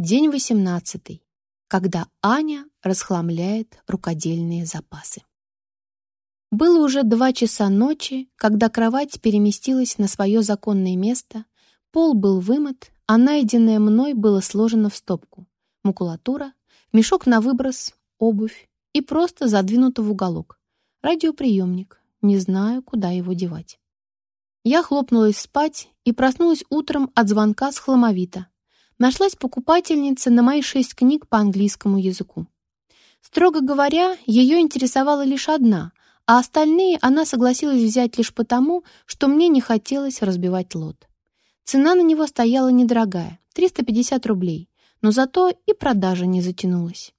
День восемнадцатый, когда Аня расхламляет рукодельные запасы. Было уже два часа ночи, когда кровать переместилась на свое законное место, пол был вымыт, а найденное мной было сложено в стопку. Макулатура, мешок на выброс, обувь и просто задвинуто в уголок. Радиоприемник. Не знаю, куда его девать. Я хлопнулась спать и проснулась утром от звонка с хламовита. Нашлась покупательница на мои шесть книг по английскому языку. Строго говоря, ее интересовала лишь одна, а остальные она согласилась взять лишь потому, что мне не хотелось разбивать лот. Цена на него стояла недорогая — 350 рублей, но зато и продажа не затянулась.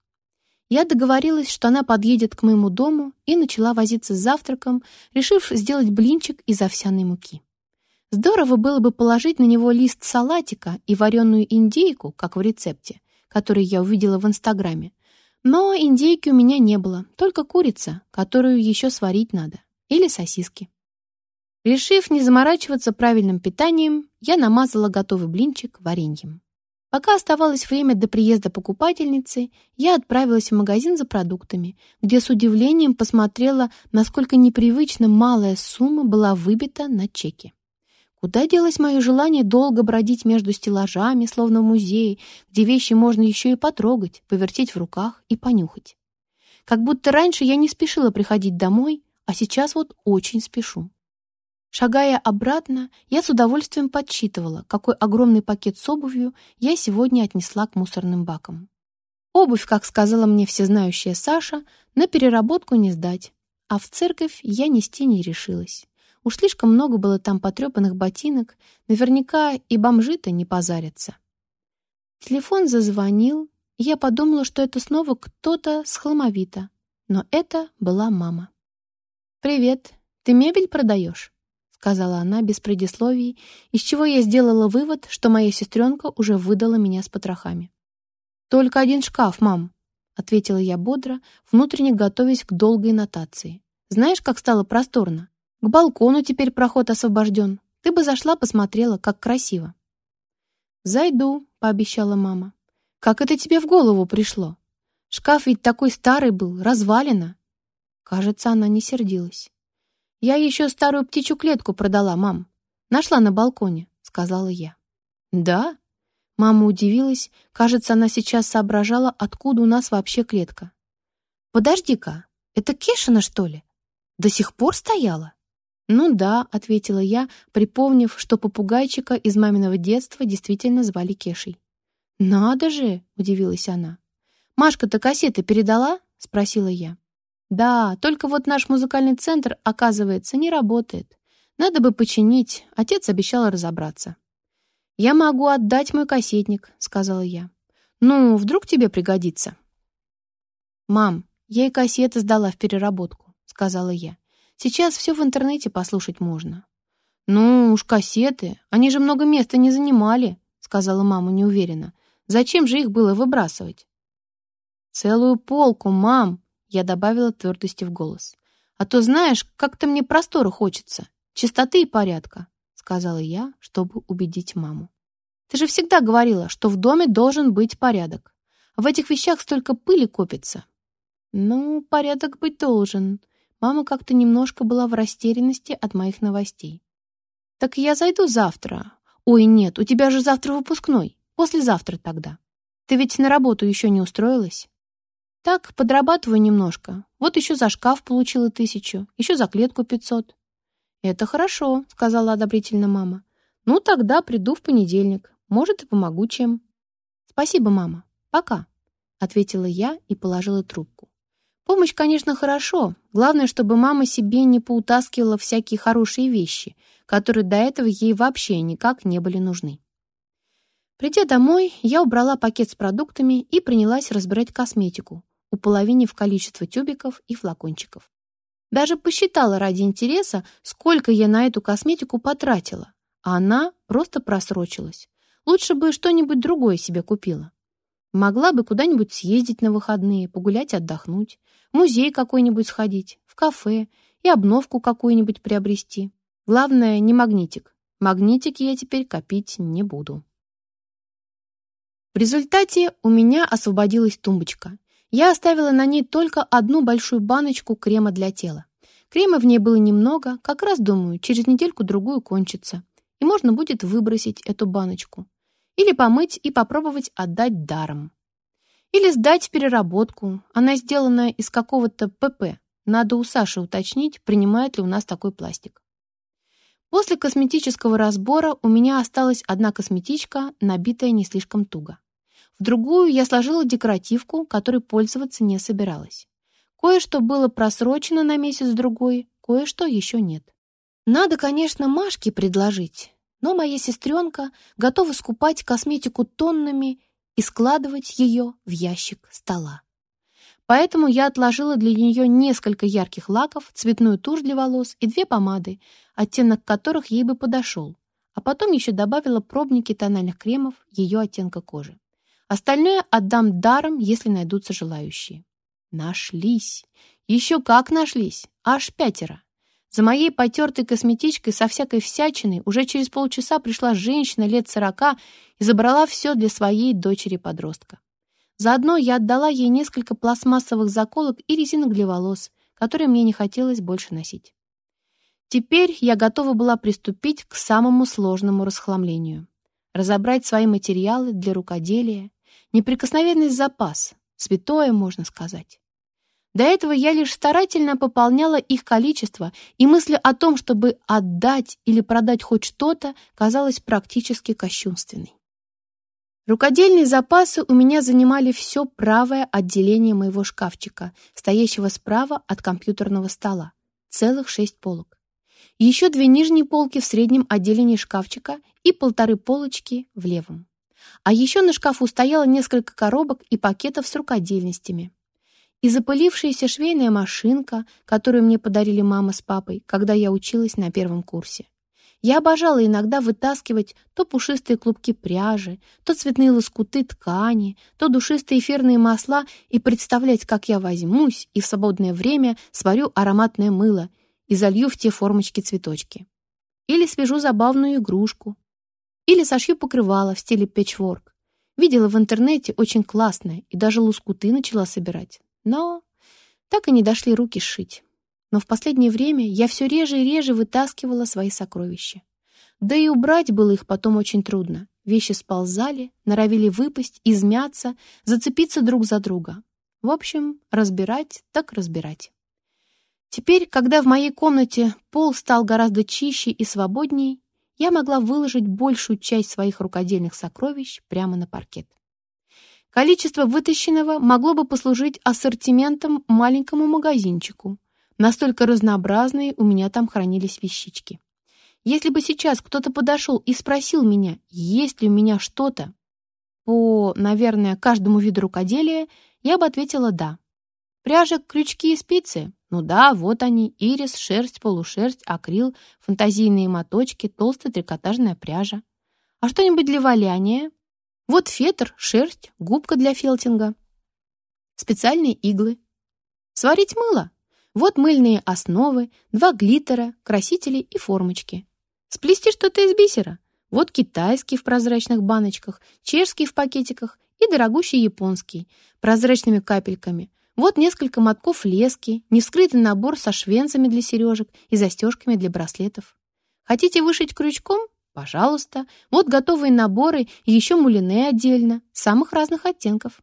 Я договорилась, что она подъедет к моему дому и начала возиться с завтраком, решив сделать блинчик из овсяной муки. Здорово было бы положить на него лист салатика и вареную индейку, как в рецепте, который я увидела в Инстаграме. Но индейки у меня не было, только курица, которую еще сварить надо, или сосиски. Решив не заморачиваться правильным питанием, я намазала готовый блинчик вареньем. Пока оставалось время до приезда покупательницы, я отправилась в магазин за продуктами, где с удивлением посмотрела, насколько непривычно малая сумма была выбита на чеке. Куда делось мое желание долго бродить между стеллажами, словно в музее, где вещи можно еще и потрогать, повертеть в руках и понюхать? Как будто раньше я не спешила приходить домой, а сейчас вот очень спешу. Шагая обратно, я с удовольствием подсчитывала, какой огромный пакет с обувью я сегодня отнесла к мусорным бакам. Обувь, как сказала мне всезнающая Саша, на переработку не сдать, а в церковь я нести не решилась. Уж слишком много было там потрепанных ботинок, наверняка и бомжи-то не позарятся. Телефон зазвонил, и я подумала, что это снова кто-то с хламовита, но это была мама. «Привет, ты мебель продаешь?» сказала она без предисловий, из чего я сделала вывод, что моя сестренка уже выдала меня с потрохами. «Только один шкаф, мам», — ответила я бодро, внутренне готовясь к долгой нотации. «Знаешь, как стало просторно? К балкону теперь проход освобожден. Ты бы зашла, посмотрела, как красиво». «Зайду», — пообещала мама. «Как это тебе в голову пришло? Шкаф ведь такой старый был, развалина». Кажется, она не сердилась. «Я еще старую птичью клетку продала, мам. Нашла на балконе», — сказала я. «Да?» Мама удивилась. Кажется, она сейчас соображала, откуда у нас вообще клетка. «Подожди-ка, это Кешина, что ли? До сих пор стояла?» «Ну да», — ответила я, припомнив, что попугайчика из маминого детства действительно звали Кешей. «Надо же!» — удивилась она. «Машка-то кассеты передала?» — спросила я. Да, только вот наш музыкальный центр, оказывается, не работает. Надо бы починить, отец обещал разобраться. «Я могу отдать мой кассетник», — сказала я. «Ну, вдруг тебе пригодится». «Мам, я и кассеты сдала в переработку», — сказала я. «Сейчас все в интернете послушать можно». «Ну уж кассеты, они же много места не занимали», — сказала мама неуверенно. «Зачем же их было выбрасывать?» «Целую полку, мам», я добавила твердости в голос. «А то, знаешь, как-то мне простора хочется, чистоты и порядка», сказала я, чтобы убедить маму. «Ты же всегда говорила, что в доме должен быть порядок. В этих вещах столько пыли копится». «Ну, порядок быть должен». Мама как-то немножко была в растерянности от моих новостей. «Так я зайду завтра». «Ой, нет, у тебя же завтра выпускной. Послезавтра тогда. Ты ведь на работу еще не устроилась?» Так, подрабатываю немножко. Вот еще за шкаф получила тысячу, еще за клетку пятьсот. Это хорошо, сказала одобрительно мама. Ну, тогда приду в понедельник. Может, и помогу чем. Спасибо, мама. Пока, ответила я и положила трубку. Помощь, конечно, хорошо. Главное, чтобы мама себе не поутаскивала всякие хорошие вещи, которые до этого ей вообще никак не были нужны. Придя домой, я убрала пакет с продуктами и принялась разбирать косметику, уполовинив количество тюбиков и флакончиков. Даже посчитала ради интереса, сколько я на эту косметику потратила, а она просто просрочилась. Лучше бы что-нибудь другое себе купила. Могла бы куда-нибудь съездить на выходные, погулять, отдохнуть, в музей какой-нибудь сходить, в кафе и обновку какую-нибудь приобрести. Главное, не магнитик. Магнитики я теперь копить не буду. В результате у меня освободилась тумбочка. Я оставила на ней только одну большую баночку крема для тела. Крема в ней было немного, как раз, думаю, через недельку-другую кончится, и можно будет выбросить эту баночку. Или помыть и попробовать отдать даром. Или сдать в переработку. Она сделана из какого-то ПП. Надо у Саши уточнить, принимает ли у нас такой пластик. После косметического разбора у меня осталась одна косметичка, набитая не слишком туго. В другую я сложила декоративку, которой пользоваться не собиралась. Кое-что было просрочено на месяц-другой, кое-что еще нет. Надо, конечно, Машке предложить, но моя сестренка готова скупать косметику тоннами и складывать ее в ящик стола. Поэтому я отложила для нее несколько ярких лаков, цветную тушь для волос и две помады, оттенок которых ей бы подошел, а потом еще добавила пробники тональных кремов ее оттенка кожи. Остальное отдам даром, если найдутся желающие. Нашлись. Еще как нашлись. Аж пятеро. За моей потертой косметичкой со всякой всячиной уже через полчаса пришла женщина лет сорока и забрала все для своей дочери-подростка. Заодно я отдала ей несколько пластмассовых заколок и резинок для волос, которые мне не хотелось больше носить. Теперь я готова была приступить к самому сложному расхламлению. Разобрать свои материалы для рукоделия, неприкосновенный запас, святое, можно сказать. До этого я лишь старательно пополняла их количество, и мысль о том, чтобы отдать или продать хоть что-то, казалась практически кощунственной. Рукодельные запасы у меня занимали все правое отделение моего шкафчика, стоящего справа от компьютерного стола. Целых шесть полок. Еще две нижние полки в среднем отделении шкафчика и полторы полочки в левом. А еще на шкафу стояло несколько коробок и пакетов с рукодельностями. И запылившаяся швейная машинка, которую мне подарили мама с папой, когда я училась на первом курсе. Я обожала иногда вытаскивать то пушистые клубки пряжи, то цветные лоскуты ткани, то душистые эфирные масла и представлять, как я возьмусь и в свободное время сварю ароматное мыло и залью в те формочки цветочки. Или свяжу забавную игрушку. Или сошью покрывало в стиле пэтчворк. Видела в интернете очень классное и даже лоскуты начала собирать. Но так и не дошли руки сшить но в последнее время я все реже и реже вытаскивала свои сокровища. Да и убрать было их потом очень трудно. Вещи сползали, норовили выпасть, измяться, зацепиться друг за друга. В общем, разбирать так разбирать. Теперь, когда в моей комнате пол стал гораздо чище и свободней, я могла выложить большую часть своих рукодельных сокровищ прямо на паркет. Количество вытащенного могло бы послужить ассортиментом маленькому магазинчику, Настолько разнообразные у меня там хранились вещички. Если бы сейчас кто-то подошел и спросил меня, есть ли у меня что-то по, наверное, каждому виду рукоделия, я бы ответила «да». Пряжа, крючки и спицы? Ну да, вот они, ирис, шерсть, полушерсть, акрил, фантазийные моточки, толстая трикотажная пряжа. А что-нибудь для валяния? Вот фетр, шерсть, губка для фелтинга. Специальные иглы. Сварить мыло? Вот мыльные основы, два глиттера, красители и формочки. Сплести что-то из бисера. Вот китайский в прозрачных баночках, чешский в пакетиках и дорогущий японский, прозрачными капельками. Вот несколько мотков лески, невскрытый набор со швенцами для сережек и застежками для браслетов. Хотите вышить крючком? Пожалуйста. Вот готовые наборы и еще мулине отдельно, самых разных оттенков.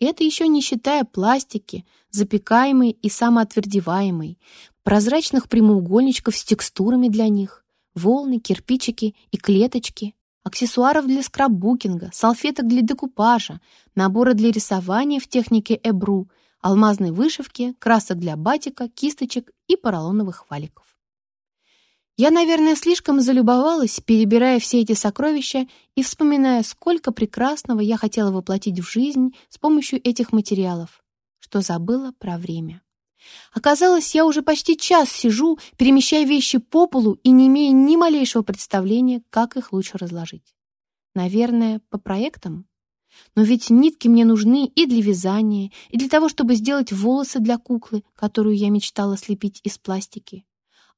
Это еще не считая пластики, запекаемой и самоотвердеваемой, прозрачных прямоугольничков с текстурами для них, волны, кирпичики и клеточки, аксессуаров для скраббукинга, салфеток для декупажа, набора для рисования в технике эбру, алмазной вышивки, красок для батика, кисточек и поролоновых валиков. Я, наверное, слишком залюбовалась, перебирая все эти сокровища и вспоминая, сколько прекрасного я хотела воплотить в жизнь с помощью этих материалов, что забыла про время. Оказалось, я уже почти час сижу, перемещая вещи по полу и не имея ни малейшего представления, как их лучше разложить. Наверное, по проектам? Но ведь нитки мне нужны и для вязания, и для того, чтобы сделать волосы для куклы, которую я мечтала слепить из пластики.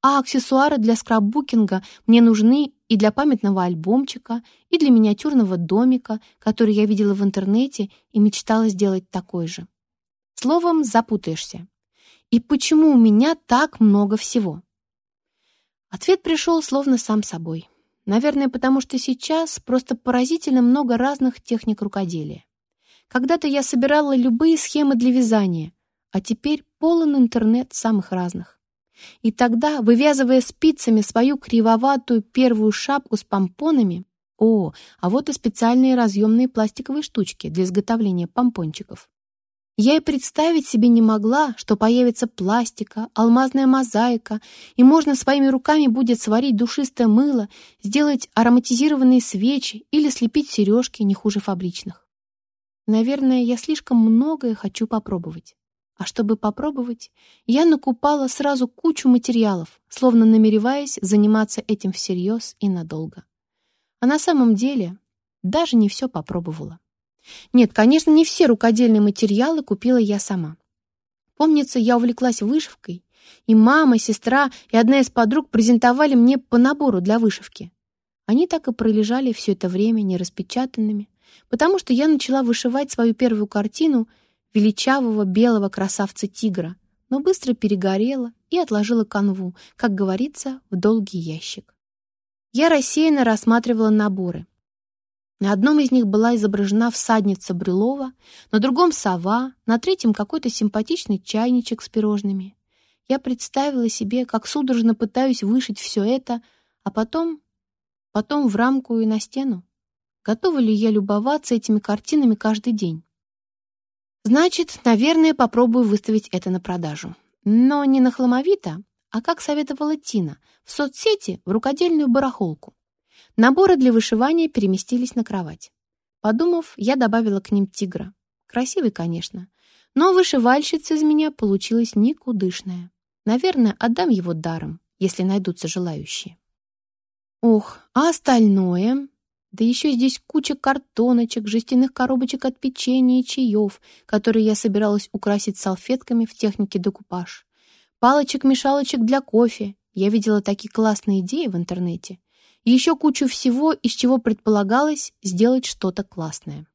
А аксессуары для скраббукинга мне нужны и для памятного альбомчика, и для миниатюрного домика, который я видела в интернете и мечтала сделать такой же. Словом, запутаешься. И почему у меня так много всего? Ответ пришел словно сам собой. Наверное, потому что сейчас просто поразительно много разных техник рукоделия. Когда-то я собирала любые схемы для вязания, а теперь полон интернет самых разных. И тогда, вывязывая спицами свою кривоватую первую шапку с помпонами, о, а вот и специальные разъемные пластиковые штучки для изготовления помпончиков. Я и представить себе не могла, что появится пластика, алмазная мозаика, и можно своими руками будет сварить душистое мыло, сделать ароматизированные свечи или слепить сережки не хуже фабричных. Наверное, я слишком многое хочу попробовать. А чтобы попробовать, я накупала сразу кучу материалов, словно намереваясь заниматься этим всерьез и надолго. А на самом деле даже не все попробовала. Нет, конечно, не все рукодельные материалы купила я сама. Помнится, я увлеклась вышивкой, и мама, сестра и одна из подруг презентовали мне по набору для вышивки. Они так и пролежали все это время нераспечатанными, потому что я начала вышивать свою первую картину величавого белого красавца-тигра, но быстро перегорела и отложила канву, как говорится, в долгий ящик. Я рассеянно рассматривала наборы, на одном из них была изображена всадница Брюлова, на другом — сова, на третьем — какой-то симпатичный чайничек с пирожными. Я представила себе, как судорожно пытаюсь вышить все это, а потом... потом в рамку и на стену. Готова ли я любоваться этими картинами каждый день? Значит, наверное, попробую выставить это на продажу. Но не на хламовито, а, как советовала Тина, в соцсети в рукодельную барахолку. Наборы для вышивания переместились на кровать. Подумав, я добавила к ним тигра. Красивый, конечно, но вышивальщица из меня получилась никудышная. Наверное, отдам его даром, если найдутся желающие. Ох, а остальное? Да еще здесь куча картоночек, жестяных коробочек от печенья и чаев, которые я собиралась украсить салфетками в технике декупаж. Палочек-мешалочек для кофе. Я видела такие классные идеи в интернете еще кучу всего, из чего предполагалось сделать что-то классное.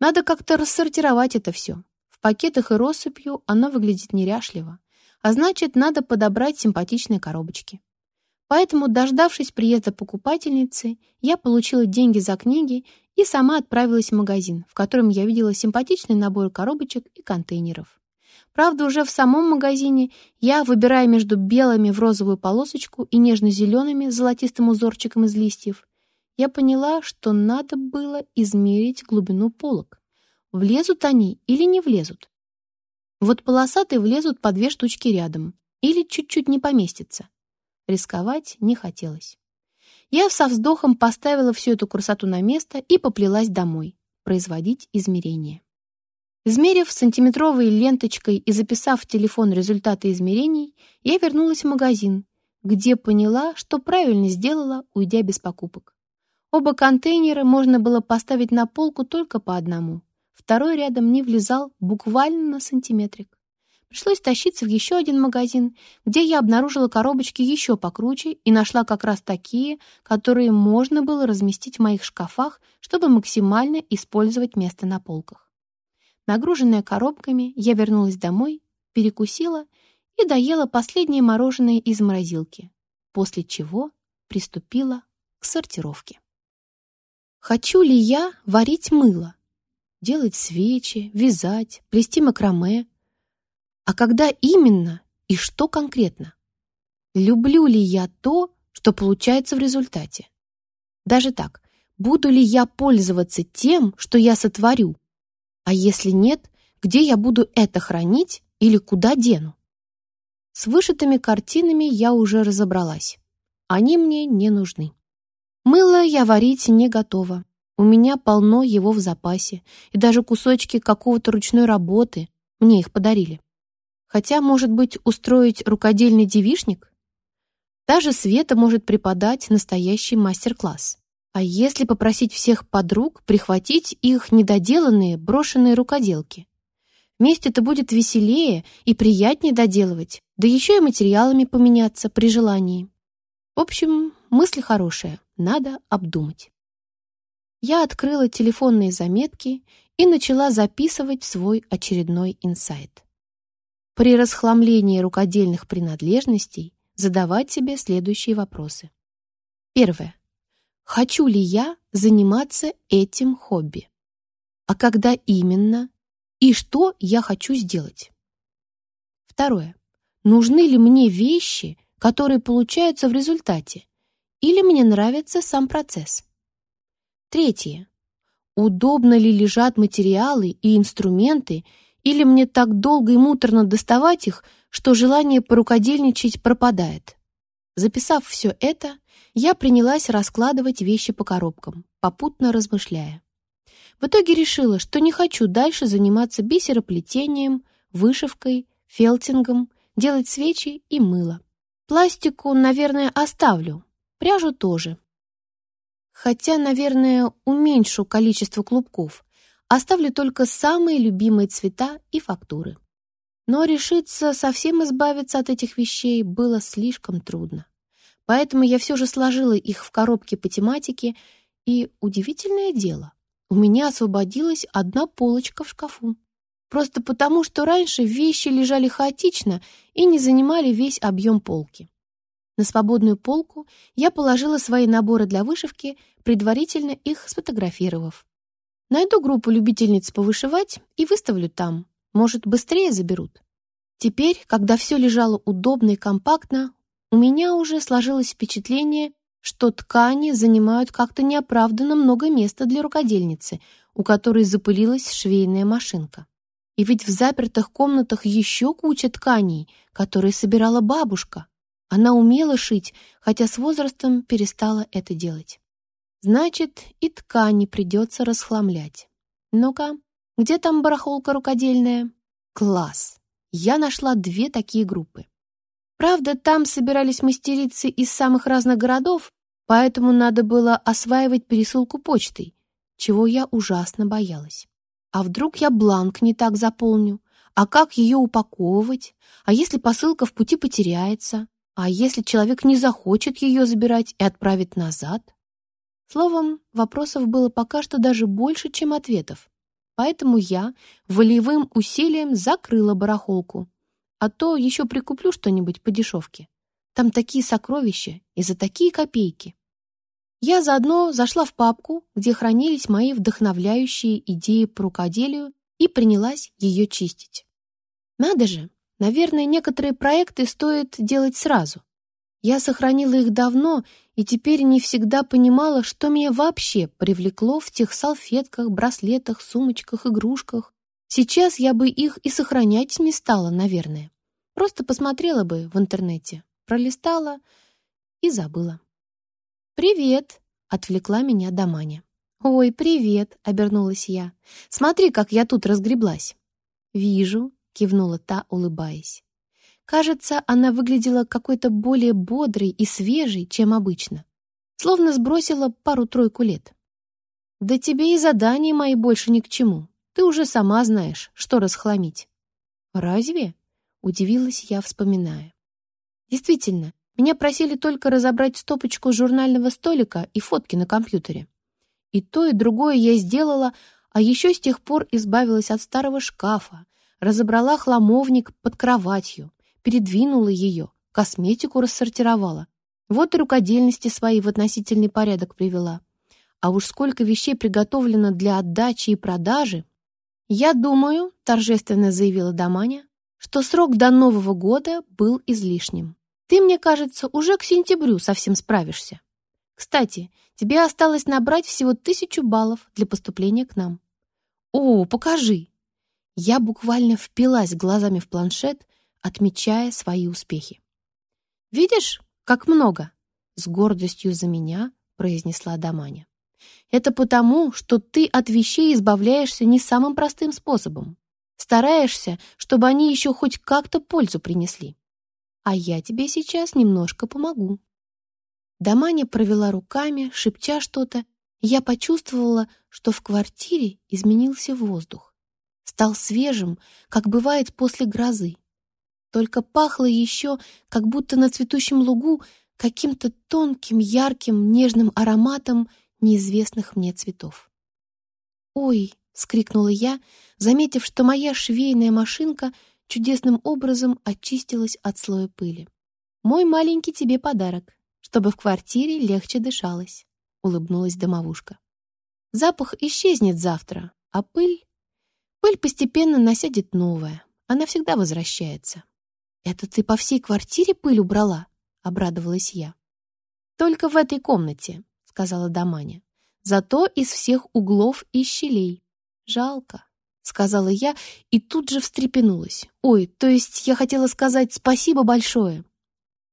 Надо как-то рассортировать это все. В пакетах и россыпью оно выглядит неряшливо, а значит, надо подобрать симпатичные коробочки. Поэтому, дождавшись приезда покупательницы, я получила деньги за книги и сама отправилась в магазин, в котором я видела симпатичный набор коробочек и контейнеров. Правда, уже в самом магазине я, выбирая между белыми в розовую полосочку и нежно-зелеными с золотистым узорчиком из листьев, я поняла, что надо было измерить глубину полок. Влезут они или не влезут? Вот полосатые влезут по две штучки рядом или чуть-чуть не поместятся. Рисковать не хотелось. Я со вздохом поставила всю эту красоту на место и поплелась домой производить измерения. Измерив сантиметровой ленточкой и записав в телефон результаты измерений, я вернулась в магазин, где поняла, что правильно сделала, уйдя без покупок. Оба контейнера можно было поставить на полку только по одному. Второй рядом не влезал буквально на сантиметрик. Пришлось тащиться в еще один магазин, где я обнаружила коробочки еще покруче и нашла как раз такие, которые можно было разместить в моих шкафах, чтобы максимально использовать место на полках. Нагруженная коробками, я вернулась домой, перекусила и доела последнее мороженое из морозилки, после чего приступила к сортировке. Хочу ли я варить мыло? Делать свечи, вязать, плести макраме? А когда именно и что конкретно? Люблю ли я то, что получается в результате? Даже так, буду ли я пользоваться тем, что я сотворю, а если нет, где я буду это хранить или куда дену? С вышитыми картинами я уже разобралась. Они мне не нужны. Мыло я варить не готова. У меня полно его в запасе, и даже кусочки какого-то ручной работы мне их подарили. Хотя, может быть, устроить рукодельный девишник? Даже Света может преподать настоящий мастер-класс. А если попросить всех подруг прихватить их недоделанные, брошенные рукоделки? Вместе это будет веселее и приятнее доделывать, да еще и материалами поменяться при желании. В общем, мысль хорошая, надо обдумать. Я открыла телефонные заметки и начала записывать свой очередной инсайт. При расхламлении рукодельных принадлежностей задавать себе следующие вопросы. Первое. Хочу ли я заниматься этим хобби? А когда именно? И что я хочу сделать? Второе. Нужны ли мне вещи, которые получаются в результате? Или мне нравится сам процесс? Третье. Удобно ли лежат материалы и инструменты, или мне так долго и муторно доставать их, что желание порукодельничать пропадает? Записав все это, я принялась раскладывать вещи по коробкам, попутно размышляя. В итоге решила, что не хочу дальше заниматься бисероплетением, вышивкой, фелтингом, делать свечи и мыло. Пластику, наверное, оставлю, пряжу тоже. Хотя, наверное, уменьшу количество клубков, оставлю только самые любимые цвета и фактуры. Но решиться совсем избавиться от этих вещей было слишком трудно. Поэтому я все же сложила их в коробки по тематике, и удивительное дело, у меня освободилась одна полочка в шкафу. Просто потому, что раньше вещи лежали хаотично и не занимали весь объем полки. На свободную полку я положила свои наборы для вышивки, предварительно их сфотографировав. Найду группу любительниц повышивать и выставлю там. Может, быстрее заберут. Теперь, когда все лежало удобно и компактно, у меня уже сложилось впечатление, что ткани занимают как-то неоправданно много места для рукодельницы, у которой запылилась швейная машинка. И ведь в запертых комнатах еще куча тканей, которые собирала бабушка. Она умела шить, хотя с возрастом перестала это делать. Значит, и ткани придется расхламлять. Ну-ка, где там барахолка рукодельная? Класс! Я нашла две такие группы. Правда, там собирались мастерицы из самых разных городов, поэтому надо было осваивать пересылку почтой, чего я ужасно боялась. А вдруг я бланк не так заполню? А как ее упаковывать? А если посылка в пути потеряется? А если человек не захочет ее забирать и отправить назад? Словом, вопросов было пока что даже больше, чем ответов. Поэтому я волевым усилием закрыла барахолку а то еще прикуплю что-нибудь по дешевке. Там такие сокровища и за такие копейки. Я заодно зашла в папку, где хранились мои вдохновляющие идеи по рукоделию и принялась ее чистить. Надо же, наверное, некоторые проекты стоит делать сразу. Я сохранила их давно и теперь не всегда понимала, что меня вообще привлекло в тех салфетках, браслетах, сумочках, игрушках, Сейчас я бы их и сохранять не стала, наверное. Просто посмотрела бы в интернете, пролистала и забыла. «Привет!» — отвлекла меня Даманя. «Ой, привет!» — обернулась я. «Смотри, как я тут разгреблась!» «Вижу!» — кивнула та, улыбаясь. Кажется, она выглядела какой-то более бодрой и свежей, чем обычно. Словно сбросила пару-тройку лет. «Да тебе и задания мои больше ни к чему. Ты уже сама знаешь, что расхламить». «Разве?» — удивилась я, вспоминая. «Действительно, меня просили только разобрать стопочку журнального столика и фотки на компьютере. И то, и другое я сделала, а еще с тех пор избавилась от старого шкафа, разобрала хламовник под кроватью, передвинула ее, косметику рассортировала. Вот и рукодельности свои в относительный порядок привела. А уж сколько вещей приготовлено для отдачи и продажи, «Я думаю», — торжественно заявила Даманя, «что срок до Нового года был излишним. Ты, мне кажется, уже к сентябрю совсем справишься. Кстати, тебе осталось набрать всего тысячу баллов для поступления к нам». «О, покажи!» Я буквально впилась глазами в планшет, отмечая свои успехи. «Видишь, как много?» — с гордостью за меня произнесла Даманя. Это потому, что ты от вещей избавляешься не самым простым способом. Стараешься, чтобы они еще хоть как-то пользу принесли. А я тебе сейчас немножко помогу. Даманя провела руками, шепча что-то, я почувствовала, что в квартире изменился воздух. стал свежим, как бывает после грозы. Только пахло еще, как будто на цветущем лугу, каким-то тонким, ярким, нежным ароматом неизвестных мне цветов. «Ой!» — скрикнула я, заметив, что моя швейная машинка чудесным образом очистилась от слоя пыли. «Мой маленький тебе подарок, чтобы в квартире легче дышалось», — улыбнулась домовушка. «Запах исчезнет завтра, а пыль... Пыль постепенно насядет новая, она всегда возвращается». «Это ты по всей квартире пыль убрала?» — обрадовалась я. «Только в этой комнате», — сказала Даманя. «Зато из всех углов и щелей. Жалко», — сказала я и тут же встрепенулась. «Ой, то есть я хотела сказать спасибо большое».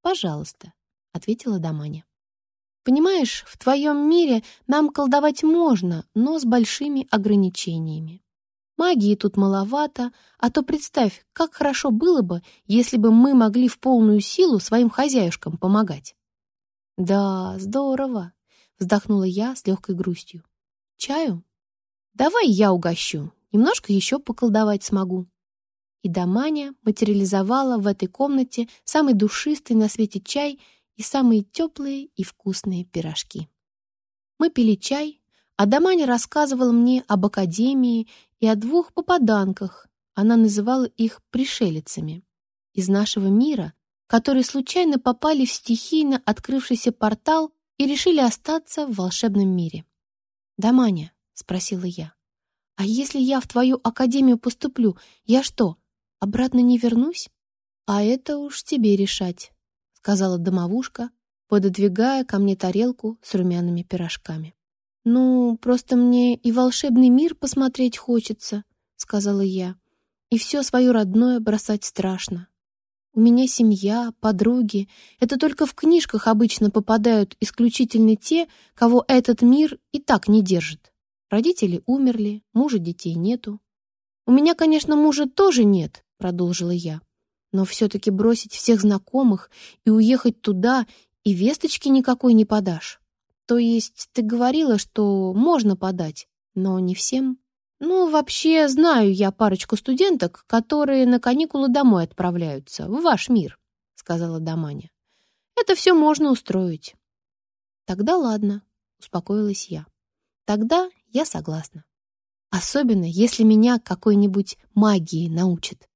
«Пожалуйста», — ответила Даманя. «Понимаешь, в твоем мире нам колдовать можно, но с большими ограничениями. Магии тут маловато, а то представь, как хорошо было бы, если бы мы могли в полную силу своим хозяюшкам помогать. «Да, здорово», — вздохнула я с легкой грустью. «Чаю? Давай я угощу, немножко еще поколдовать смогу». И Даманя материализовала в этой комнате самый душистый на свете чай и самые теплые и вкусные пирожки. Мы пили чай, а Даманя рассказывала мне об академии и о двух попаданках, она называла их пришелицами, из нашего мира, которые случайно попали в стихийно открывшийся портал и решили остаться в волшебном мире. «Даманя», — спросила я, — «а если я в твою академию поступлю, я что, обратно не вернусь?» «А это уж тебе решать», — сказала домовушка, пододвигая ко мне тарелку с румяными пирожками. «Ну, просто мне и волшебный мир посмотреть хочется», — сказала я. «И все свое родное бросать страшно. У меня семья, подруги. Это только в книжках обычно попадают исключительно те, кого этот мир и так не держит. Родители умерли, мужа детей нету. У меня, конечно, мужа тоже нет», — продолжила я. «Но все-таки бросить всех знакомых и уехать туда и весточки никакой не подашь». То есть ты говорила, что можно подать, но не всем? Ну, вообще, знаю я парочку студенток, которые на каникулы домой отправляются, в ваш мир, сказала Даманя. Это все можно устроить. Тогда ладно, успокоилась я. Тогда я согласна. Особенно, если меня какой-нибудь магии научат.